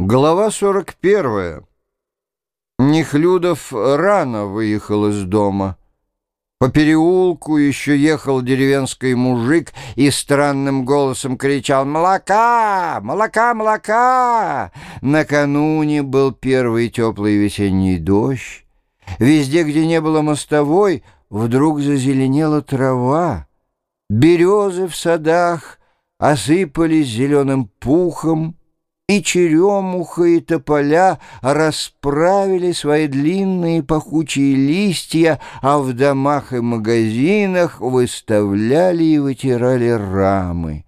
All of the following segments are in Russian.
Глава 41. Нехлюдов рано выехал из дома. По переулку еще ехал деревенский мужик и странным голосом кричал «Молока! Молока! Молока!». Накануне был первый теплый весенний дождь. Везде, где не было мостовой, вдруг зазеленела трава. Березы в садах осыпались зеленым пухом, и черемуха, и тополя расправили свои длинные пахучие листья, а в домах и магазинах выставляли и вытирали рамы.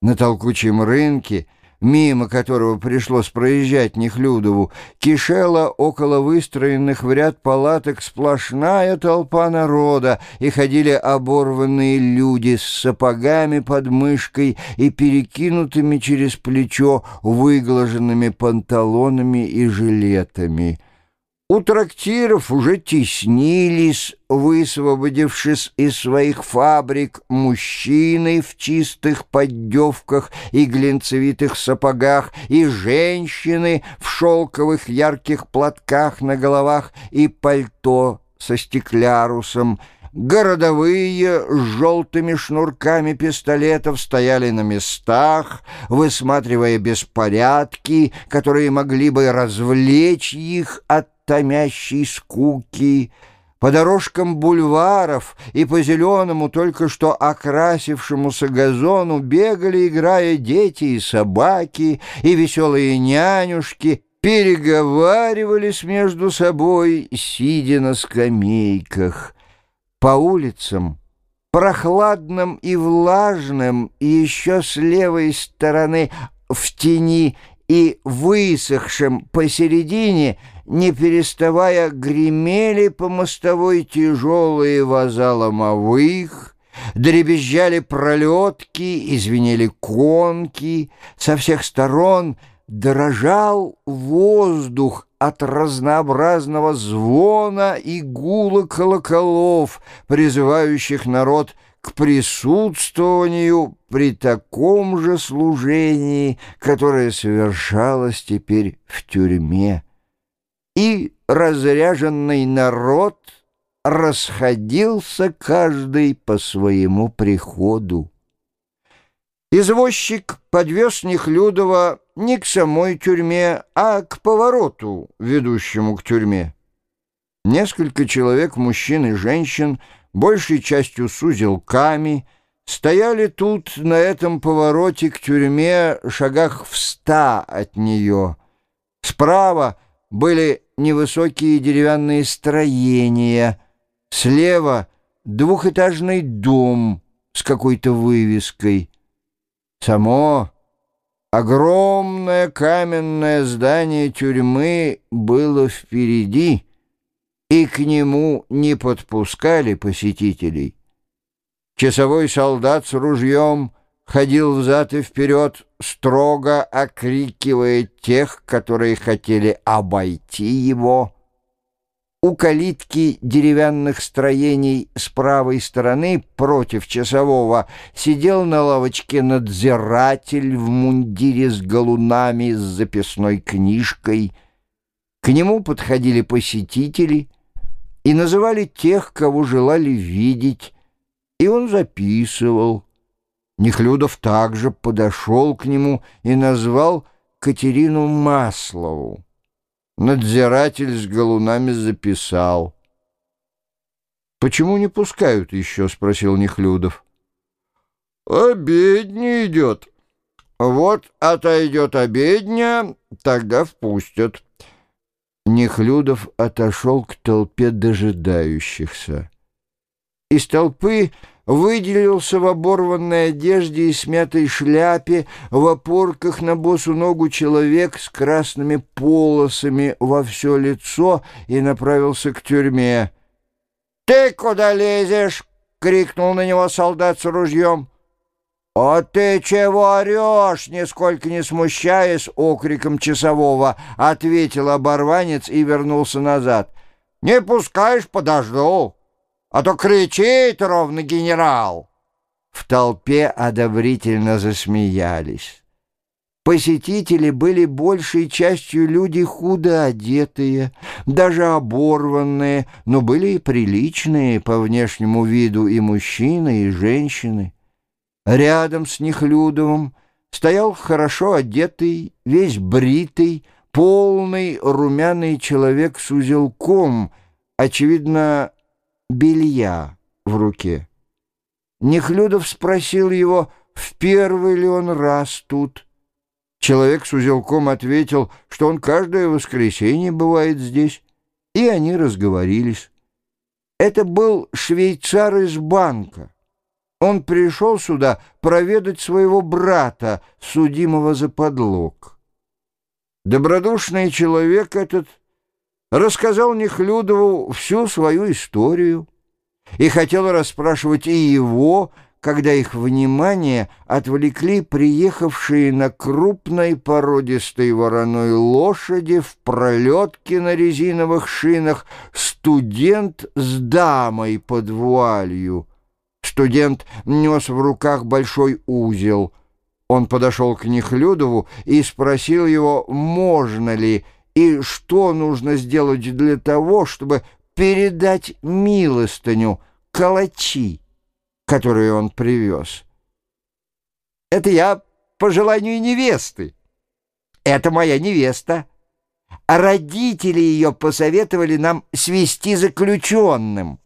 На толкучем рынке мимо которого пришлось проезжать Нехлюдову, кишела около выстроенных в ряд палаток сплошная толпа народа, и ходили оборванные люди с сапогами под мышкой и перекинутыми через плечо выглаженными панталонами и жилетами. У трактиров уже теснились, высвободившись из своих фабрик, мужчины в чистых поддевках и глинцевитых сапогах, и женщины в шелковых ярких платках на головах и пальто со стеклярусом — Городовые с желтыми шнурками пистолетов стояли на местах, высматривая беспорядки, которые могли бы развлечь их от томящей скуки. По дорожкам бульваров и по зеленому, только что окрасившемуся газону бегали, играя дети и собаки, и веселые нянюшки, переговаривались между собой, сидя на скамейках по улицам, прохладным и влажным, и еще с левой стороны в тени и высохшим посередине, не переставая гремели по мостовой тяжелые ваза ломовых, дребезжали пролетки, извинели конки, со всех сторон дрожал воздух, от разнообразного звона и гула колоколов, призывающих народ к присутствованию при таком же служении, которое совершалось теперь в тюрьме. И разряженный народ расходился каждый по своему приходу. Извозчик подвез Нехлюдова не к самой тюрьме, а к повороту, ведущему к тюрьме. Несколько человек, мужчин и женщин, большей частью с узелками, стояли тут, на этом повороте к тюрьме, шагах в ста от нее. Справа были невысокие деревянные строения, слева двухэтажный дом с какой-то вывеской. Само Огромное каменное здание тюрьмы было впереди, и к нему не подпускали посетителей. Часовой солдат с ружьем ходил взад и вперед, строго окрикивая тех, которые хотели обойти его. У калитки деревянных строений с правой стороны против часового сидел на лавочке надзиратель в мундире с галунами с записной книжкой. К нему подходили посетители и называли тех, кого желали видеть, и он записывал. Нехлюдов также подошел к нему и назвал Катерину Маслову. Надзиратель с галунами записал. «Почему не пускают еще?» — спросил Нехлюдов. «Обедня идет. Вот отойдет обедня, тогда впустят». Нехлюдов отошел к толпе дожидающихся. Из толпы выделился в оборванной одежде и смятой шляпе, в опорках на босу ногу человек с красными полосами во все лицо и направился к тюрьме. «Ты куда лезешь?» — крикнул на него солдат с ружьем. «А ты чего орешь?» — нисколько не смущаясь окриком часового, ответил оборванец и вернулся назад. «Не пускаешь, подожду» а то кричит ровно генерал!» В толпе одобрительно засмеялись. Посетители были большей частью люди худо одетые, даже оборванные, но были и приличные по внешнему виду и мужчины, и женщины. Рядом с Нехлюдовым стоял хорошо одетый, весь бритый, полный румяный человек с узелком, очевидно, белья в руке. Нехлюдов спросил его, в первый ли он раз тут. Человек с узелком ответил, что он каждое воскресенье бывает здесь, и они разговорились. Это был швейцар из банка. Он пришел сюда проведать своего брата, судимого за подлог. Добродушный человек этот рассказал Нехлюдову всю свою историю и хотел расспрашивать и его, когда их внимание отвлекли приехавшие на крупной породистой вороной лошади в пролетке на резиновых шинах студент с дамой под вуалью. Студент нес в руках большой узел. Он подошел к Нехлюдову и спросил его, можно ли и что нужно сделать для того, чтобы передать милостыню, калачи которые он привез. Это я по желанию невесты. Это моя невеста. А родители ее посоветовали нам свести заключенным.